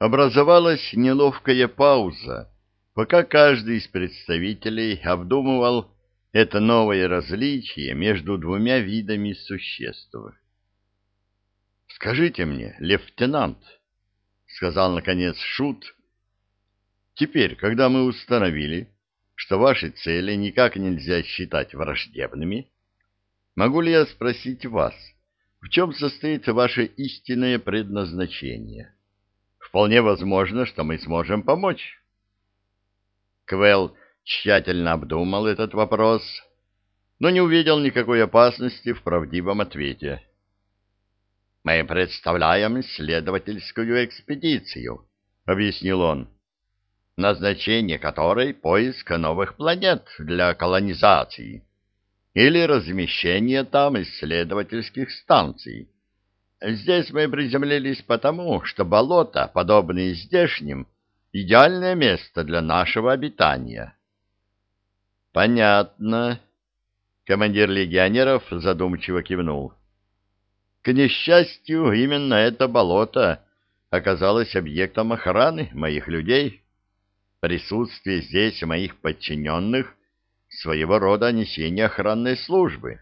Образовалась неловкая пауза, пока каждый из представителей обдумывал это новое различие между двумя видами существ. «Скажите мне, лейтенант», — сказал наконец Шут, — «теперь, когда мы установили, что ваши цели никак нельзя считать враждебными, могу ли я спросить вас, в чем состоит ваше истинное предназначение?» Вполне возможно, что мы сможем помочь. Квелл тщательно обдумал этот вопрос, но не увидел никакой опасности в правдивом ответе. «Мы представляем исследовательскую экспедицию», — объяснил он, «назначение которой — поиск новых планет для колонизации или размещение там исследовательских станций. Здесь мы приземлились потому, что болота, подобные здешним, идеальное место для нашего обитания. Понятно. Командир легионеров задумчиво кивнул. К несчастью, именно это болото оказалось объектом охраны моих людей. Присутствие здесь моих подчиненных — своего рода несение охранной службы.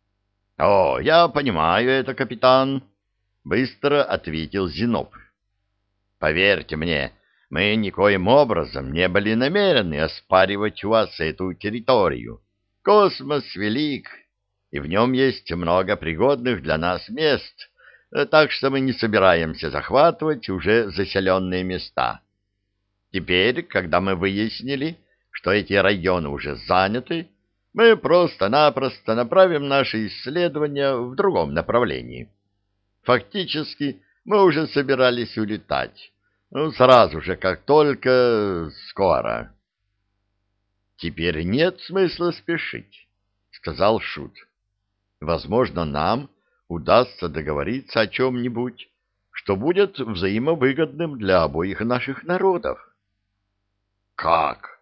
— О, я понимаю это, капитан, быстро ответил Зиноб. Поверьте мне, мы никоим образом не были намерены оспаривать у вас эту территорию. Космос велик, и в нем есть много пригодных для нас мест, так что мы не собираемся захватывать уже заселенные места. Теперь, когда мы выяснили, что эти районы уже заняты, мы просто-напросто направим наши исследования в другом направлении. Фактически мы уже собирались улетать. Ну, сразу же, как только скоро. Теперь нет смысла спешить, сказал Шут. Возможно, нам удастся договориться о чем-нибудь, что будет взаимовыгодным для обоих наших народов. Как?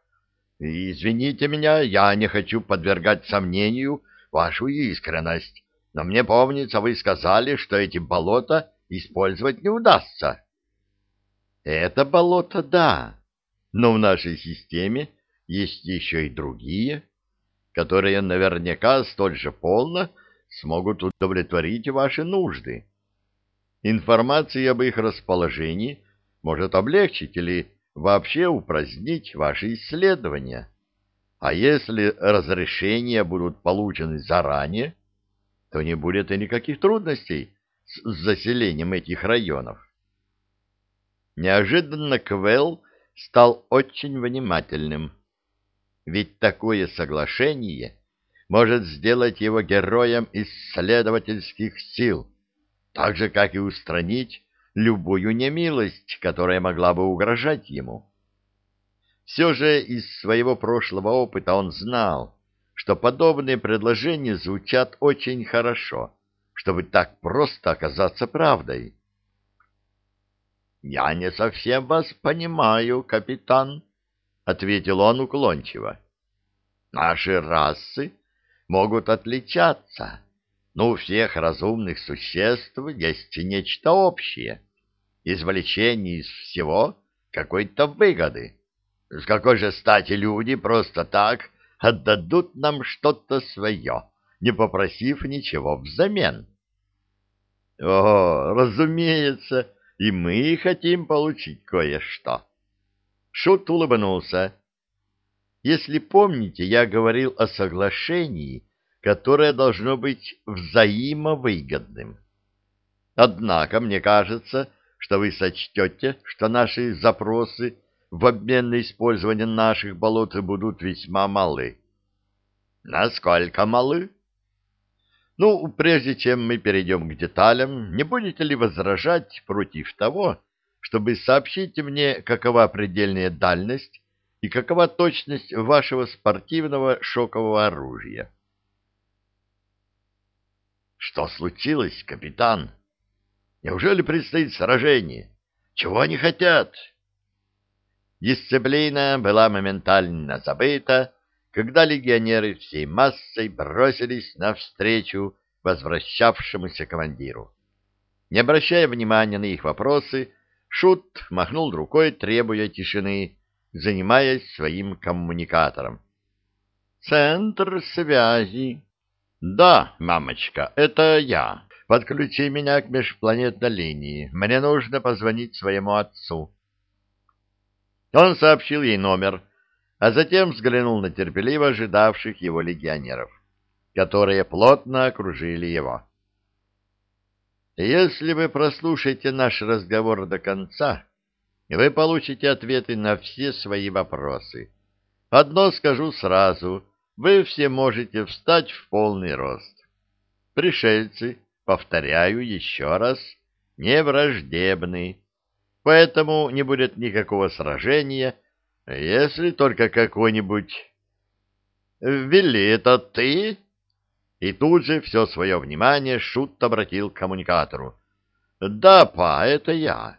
Извините меня, я не хочу подвергать сомнению вашу искренность. Но мне помнится, вы сказали, что эти болота использовать не удастся. Это болото, да, но в нашей системе есть еще и другие, которые наверняка столь же полно смогут удовлетворить ваши нужды. Информация об их расположении может облегчить или вообще упразднить ваши исследования. А если разрешения будут получены заранее, то не будет и никаких трудностей с заселением этих районов. Неожиданно Квелл стал очень внимательным, ведь такое соглашение может сделать его героем исследовательских сил, так же, как и устранить любую немилость, которая могла бы угрожать ему. Все же из своего прошлого опыта он знал, что подобные предложения звучат очень хорошо, чтобы так просто оказаться правдой. «Я не совсем вас понимаю, капитан», — ответил он уклончиво. «Наши расы могут отличаться, но у всех разумных существ есть нечто общее, извлечение из всего какой-то выгоды. С какой же стати люди просто так отдадут нам что-то свое, не попросив ничего взамен. О, разумеется, и мы хотим получить кое-что. Шут улыбнулся. Если помните, я говорил о соглашении, которое должно быть взаимовыгодным. Однако, мне кажется, что вы сочтете, что наши запросы в обмен на использование наших болот будут весьма малы. Насколько малы? Ну, прежде чем мы перейдем к деталям, не будете ли возражать против того, чтобы сообщить мне, какова предельная дальность и какова точность вашего спортивного шокового оружия? Что случилось, капитан? Неужели предстоит сражение? Чего они хотят? Дисциплина была моментально забыта, когда легионеры всей массой бросились навстречу возвращавшемуся командиру. Не обращая внимания на их вопросы, Шут махнул рукой, требуя тишины, занимаясь своим коммуникатором. «Центр связи». «Да, мамочка, это я. Подключи меня к межпланетной линии. Мне нужно позвонить своему отцу». Он сообщил ей номер, а затем взглянул на терпеливо ожидавших его легионеров, которые плотно окружили его. «Если вы прослушаете наш разговор до конца, вы получите ответы на все свои вопросы. Одно скажу сразу, вы все можете встать в полный рост. Пришельцы, повторяю еще раз, не враждебны, поэтому не будет никакого сражения, если только какой-нибудь... «Вилли, это ты?» И тут же все свое внимание Шут обратил к коммуникатору. «Да, па, это я.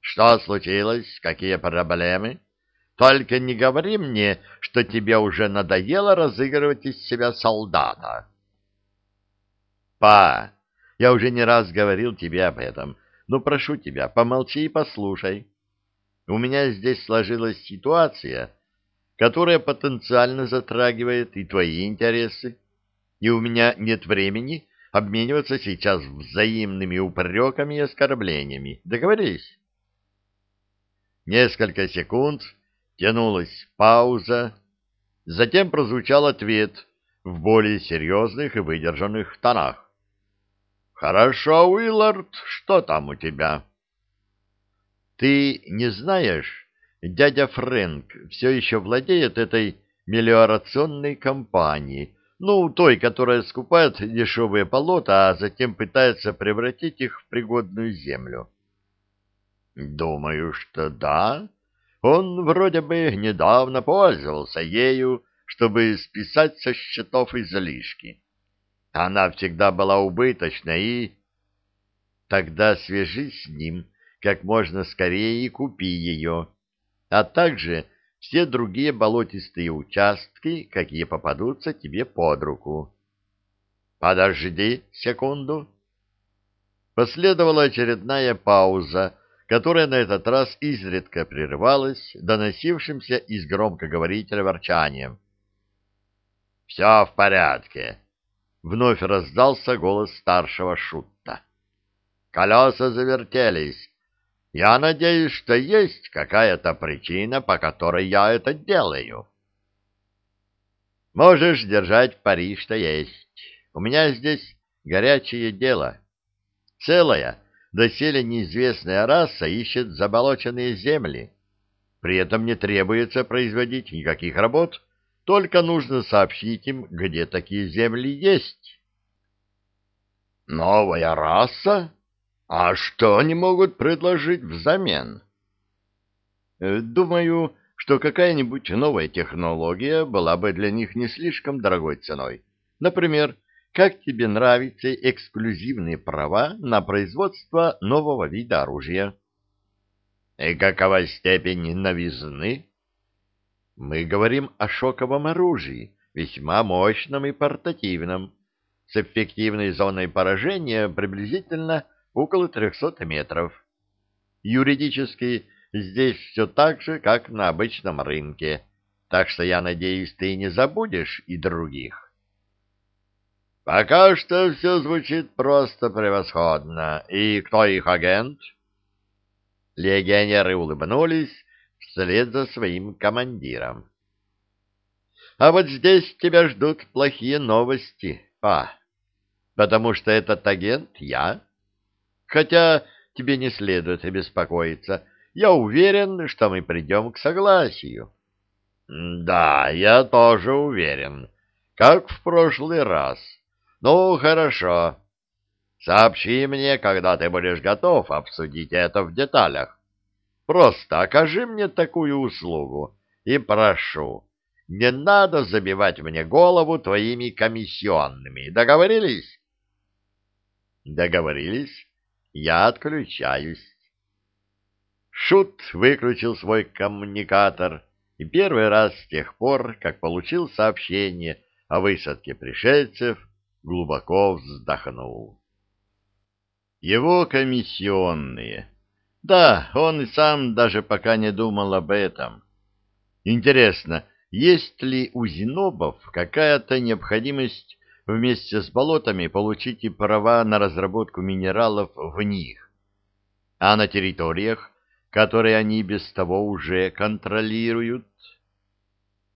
Что случилось? Какие проблемы? Только не говори мне, что тебе уже надоело разыгрывать из себя солдата». «Па, я уже не раз говорил тебе об этом, но прошу тебя, помолчи и послушай. У меня здесь сложилась ситуация, которая потенциально затрагивает и твои интересы, и у меня нет времени обмениваться сейчас взаимными упреками и оскорблениями. Договорились? Несколько секунд тянулась пауза, затем прозвучал ответ в более серьезных и выдержанных тонах. «Хорошо, Уиллард, что там у тебя?» «Ты не знаешь, дядя Фрэнк все еще владеет этой мелиорационной компанией, ну, той, которая скупает дешевые болота, а затем пытается превратить их в пригодную землю». «Думаю, что да. Он вроде бы недавно пользовался ею, чтобы списать со счетов излишки». Она всегда была убыточна и... Тогда свяжись с ним как можно скорее и купи ее, а также все другие болотистые участки, какие попадутся тебе под руку. Подожди секунду. Последовала очередная пауза, которая на этот раз изредка прерывалась доносившимся из громкоговорителя ворчанием. «Все в порядке. Вновь раздался голос старшего шутта. Колеса завертелись. Я надеюсь, что есть какая-то причина, по которой я это делаю. Можешь держать пари, что есть. У меня здесь горячее дело. Целая, доселе неизвестная раса ищет заболоченные земли. При этом не требуется производить никаких работ, только нужно сообщить им, где такие земли есть. Новая раса? А что они могут предложить взамен? Э, думаю, что какая-нибудь новая технология была бы для них не слишком дорогой ценой. Например, как тебе нравятся эксклюзивные права на производство нового вида оружия? И какова степень новизны? Мы говорим о шоковом оружии, весьма мощном и портативном, с эффективной зоной поражения приблизительно около 300 метров. Юридически здесь все так же, как на обычном рынке, так что я надеюсь, ты не забудешь и других. Пока что все звучит просто превосходно. И кто их агент? Легионеры улыбнулись, вслед за своим командиром. А вот здесь тебя ждут плохие новости, па, потому что этот агент я. Хотя тебе не следует беспокоиться, я уверен, что мы придем к согласию. Да, я тоже уверен, как в прошлый раз. Ну, хорошо. Сообщи мне, когда ты будешь готов обсудить это в деталях. Просто окажи мне такую услугу и прошу, не надо забивать мне голову твоими комиссионными. Договорились? Договорились. Я отключаюсь. Шут выключил свой коммуникатор и первый раз с тех пор, как получил сообщение о высадке пришельцев, глубоко вздохнул. Его комиссионные Да, он и сам даже пока не думал об этом. Интересно, есть ли у Зинобов какая-то необходимость вместе с болотами получить и права на разработку минералов в них? А на территориях, которые они без того уже контролируют,